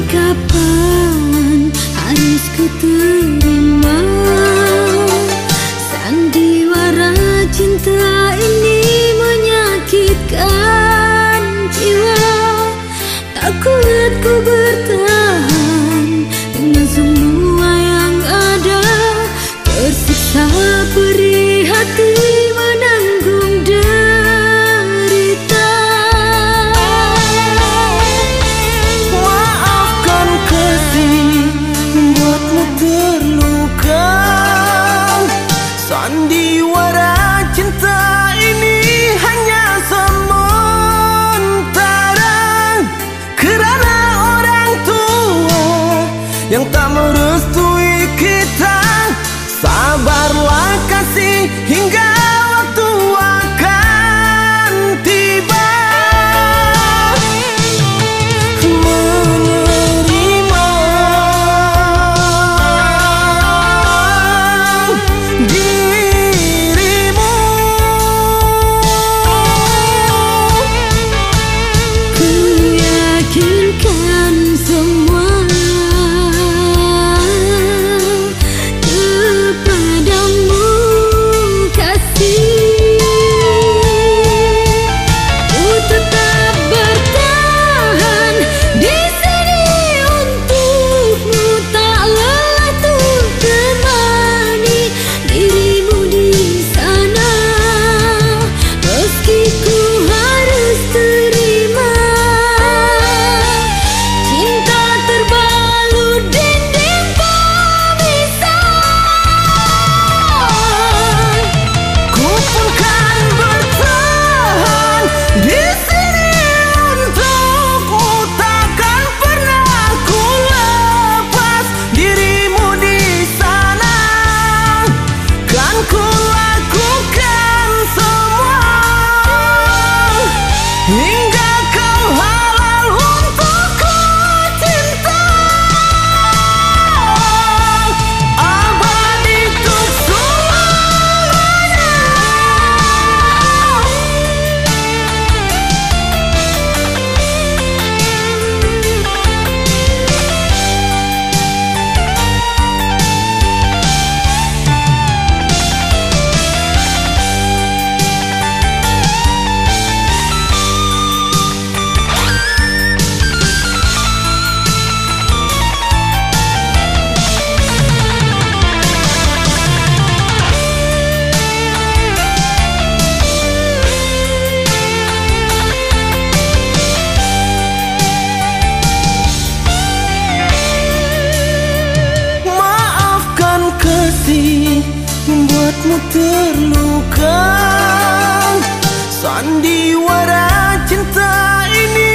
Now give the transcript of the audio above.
Di yang tak merubah membuatmu terluka. Sandiwara cinta ini